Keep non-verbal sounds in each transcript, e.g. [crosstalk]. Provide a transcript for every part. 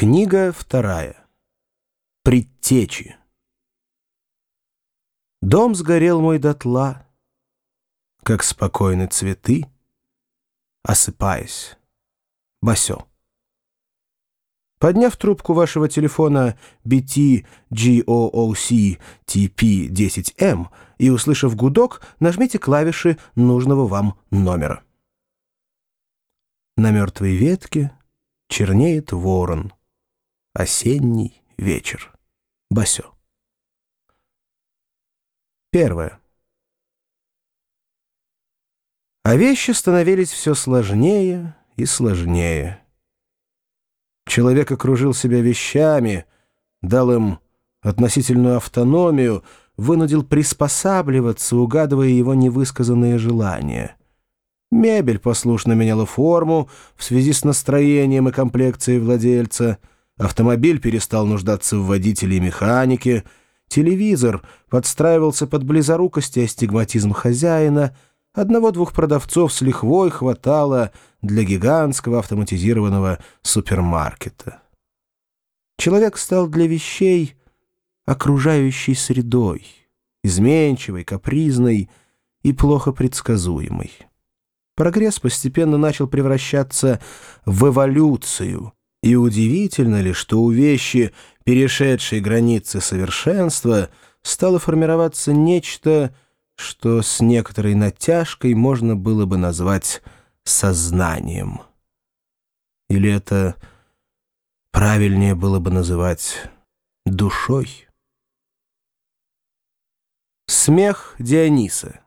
Книга вторая. Предтечи. Дом сгорел мой дотла, Как спокойны цветы, Осыпаясь. Басё. Подняв трубку вашего телефона BT GOOC TP10M и услышав гудок, нажмите клавиши нужного вам номера. На мертвой ветке чернеет ворон — Осенний вечер. Басё. Первое. А вещи становились все сложнее и сложнее. Человек окружил себя вещами, дал им относительную автономию, вынудил приспосабливаться, угадывая его невысказанные желания. Мебель послушно меняла форму в связи с настроением и комплекцией владельца — Автомобиль перестал нуждаться в водителе и механике, телевизор подстраивался под близорукость и астигматизм хозяина, одного-двух продавцов с лихвой хватало для гигантского автоматизированного супермаркета. Человек стал для вещей окружающей средой, изменчивой, капризной и плохо предсказуемой. Прогресс постепенно начал превращаться в эволюцию — и удивительно ли, что у вещи, перешедшей границы совершенства, стало формироваться нечто, что с некоторой натяжкой можно было бы назвать сознанием. Или это правильнее было бы называть душой? Смех Диониса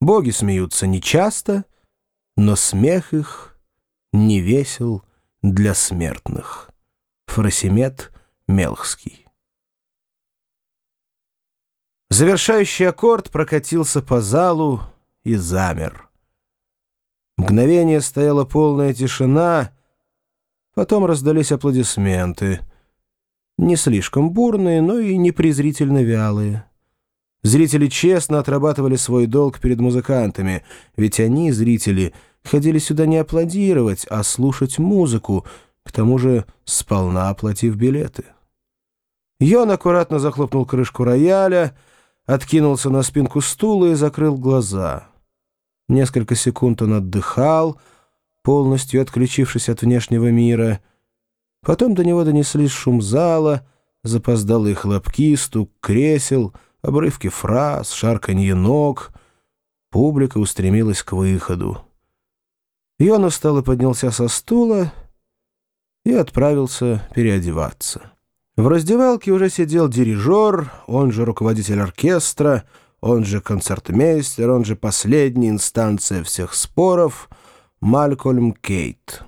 Боги смеются нечасто, но смех их не весел для смертных. Фросимет Мелхский. Завершающий аккорд прокатился по залу и замер. Мгновение стояла полная тишина, потом раздались аплодисменты. Не слишком бурные, но и не презрительно вялые. Зрители честно отрабатывали свой долг перед музыкантами, ведь они, зрители, ходили сюда не аплодировать, а слушать музыку, к тому же сполна оплатив билеты. Йон аккуратно захлопнул крышку рояля, откинулся на спинку стула и закрыл глаза. Несколько секунд он отдыхал, полностью отключившись от внешнего мира. Потом до него донеслись шум зала, запоздалые хлопки, стук кресел, обрывки фраз, шарканье ног. Публика устремилась к выходу. Йон устало поднялся со стула и отправился переодеваться. В раздевалке уже сидел дирижер, он же руководитель оркестра, он же концертмейстер, он же последняя инстанция всех споров, Малькольм Кейт.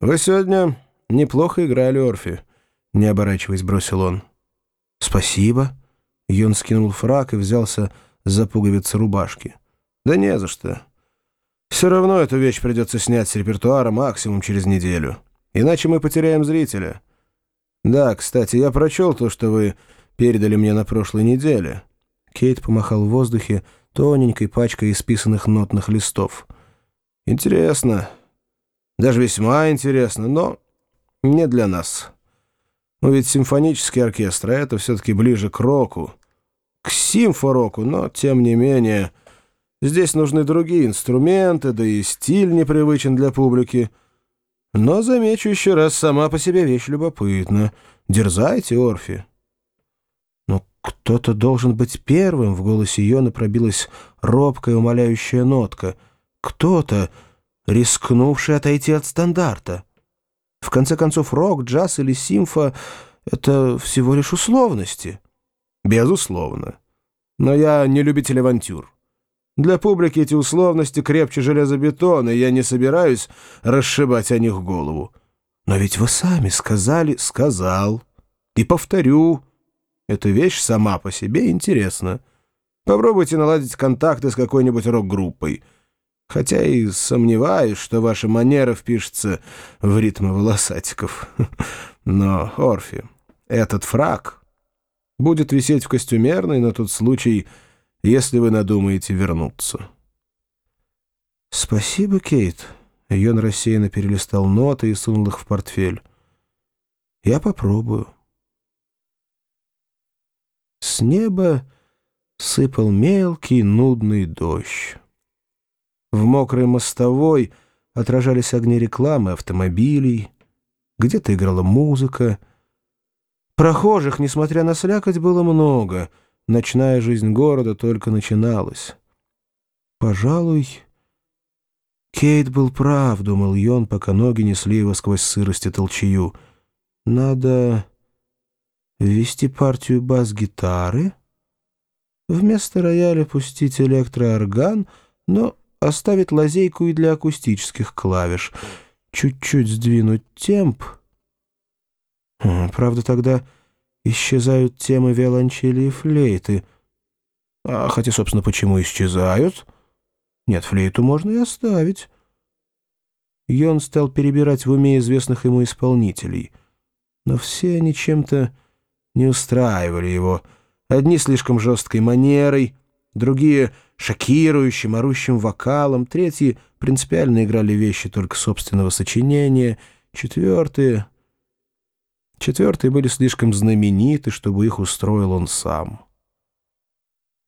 «Вы сегодня неплохо играли, Орфи», — не оборачиваясь, бросил он. «Спасибо». Йон скинул фрак и взялся за пуговицы рубашки. «Да не за что. Все равно эту вещь придется снять с репертуара максимум через неделю. Иначе мы потеряем зрителя. Да, кстати, я прочел то, что вы передали мне на прошлой неделе». Кейт помахал в воздухе тоненькой пачкой исписанных нотных листов. «Интересно. Даже весьма интересно, но не для нас. Ну ведь симфонический оркестр, а это все-таки ближе к року. К симфороку, но тем не менее...» Здесь нужны другие инструменты, да и стиль непривычен для публики. Но, замечу еще раз, сама по себе вещь любопытна. Дерзайте, Орфи. Но кто-то должен быть первым, в голосе Йона пробилась робкая умоляющая нотка. Кто-то, рискнувший отойти от стандарта. В конце концов, рок, джаз или симфа — это всего лишь условности. Безусловно. Но я не любитель авантюр. Для публики эти условности крепче железобетона, и я не собираюсь расшибать о них голову. Но ведь вы сами сказали «сказал». И повторю, эта вещь сама по себе интересна. Попробуйте наладить контакты с какой-нибудь рок-группой. Хотя и сомневаюсь, что ваша манера впишется в ритмы волосатиков. [laughs] Но, Орфи, этот фраг будет висеть в костюмерной на тот случай, если вы надумаете вернуться. «Спасибо, Кейт. Йон рассеянно перелистал ноты и сунул их в портфель. «Я попробую». С неба сыпал мелкий нудный дождь. В мокрой мостовой отражались огни рекламы автомобилей, где-то играла музыка. Прохожих, несмотря на слякоть, было много. Ночная жизнь города только начиналась. Пожалуй, Кейт был прав, думал Йон, пока ноги несли его сквозь сырость и толчею. Надо ввести партию бас-гитары, вместо рояля пустить электроорган, но оставить лазейку и для акустических клавиш, чуть-чуть сдвинуть темп. Правда, тогда исчезают темы виолончели и флейты. А хотя, собственно, почему исчезают? Нет, флейту можно и оставить. Йон стал перебирать в уме известных ему исполнителей, но все они чем-то не устраивали его. Одни слишком жесткой манерой, другие — шокирующим, орущим вокалом, третьи принципиально играли вещи только собственного сочинения, четвертые... Четвертые были слишком знамениты, чтобы их устроил он сам.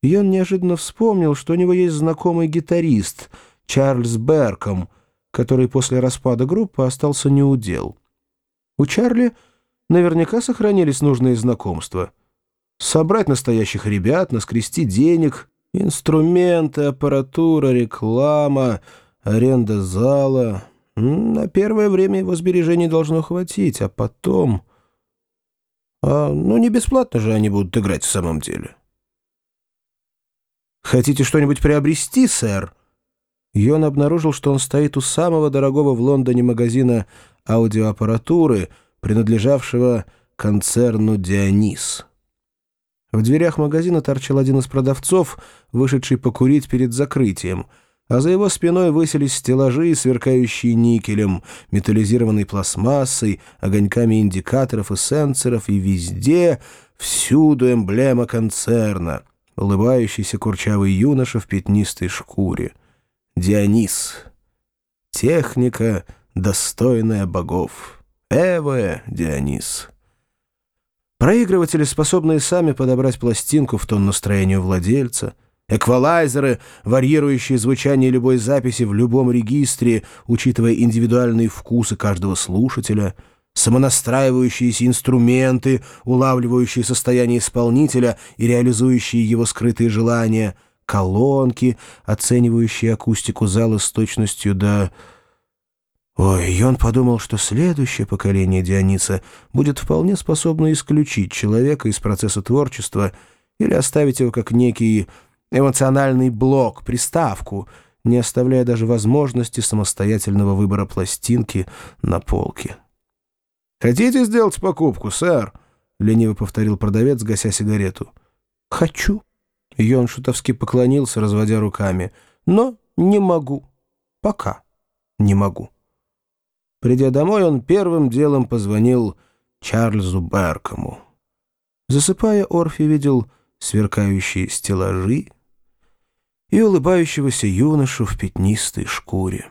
И он неожиданно вспомнил, что у него есть знакомый гитарист Чарльз Берком, который после распада группы остался неудел. У Чарли наверняка сохранились нужные знакомства. Собрать настоящих ребят, наскрести денег, Инструменты, аппаратура, реклама, аренда зала. На первое время его сбережений должно хватить, а потом... А, ну, не бесплатно же они будут играть в самом деле. «Хотите что-нибудь приобрести, сэр?» Йон обнаружил, что он стоит у самого дорогого в Лондоне магазина аудиоаппаратуры, принадлежавшего концерну «Дионис». В дверях магазина торчал один из продавцов, вышедший покурить перед закрытием, а за его спиной высились стеллажи, сверкающие никелем, металлизированной пластмассой, огоньками индикаторов и сенсоров, и везде, всюду эмблема концерна, улыбающийся курчавый юноша в пятнистой шкуре. Дионис. Техника, достойная богов. Эве Дионис. Проигрыватели, способные сами подобрать пластинку в тон настроению владельца, эквалайзеры, варьирующие звучание любой записи в любом регистре, учитывая индивидуальные вкусы каждого слушателя, самонастраивающиеся инструменты, улавливающие состояние исполнителя и реализующие его скрытые желания, колонки, оценивающие акустику зала с точностью до... Ой, и он подумал, что следующее поколение Диониса будет вполне способно исключить человека из процесса творчества или оставить его как некий эмоциональный блок, приставку, не оставляя даже возможности самостоятельного выбора пластинки на полке. «Хотите сделать покупку, сэр?» — лениво повторил продавец, гася сигарету. «Хочу». Йон шутовски поклонился, разводя руками. «Но не могу. Пока не могу». Придя домой, он первым делом позвонил Чарльзу Беркому. Засыпая, Орфи видел сверкающие стеллажи и улыбающегося юношу в пятнистой шкуре.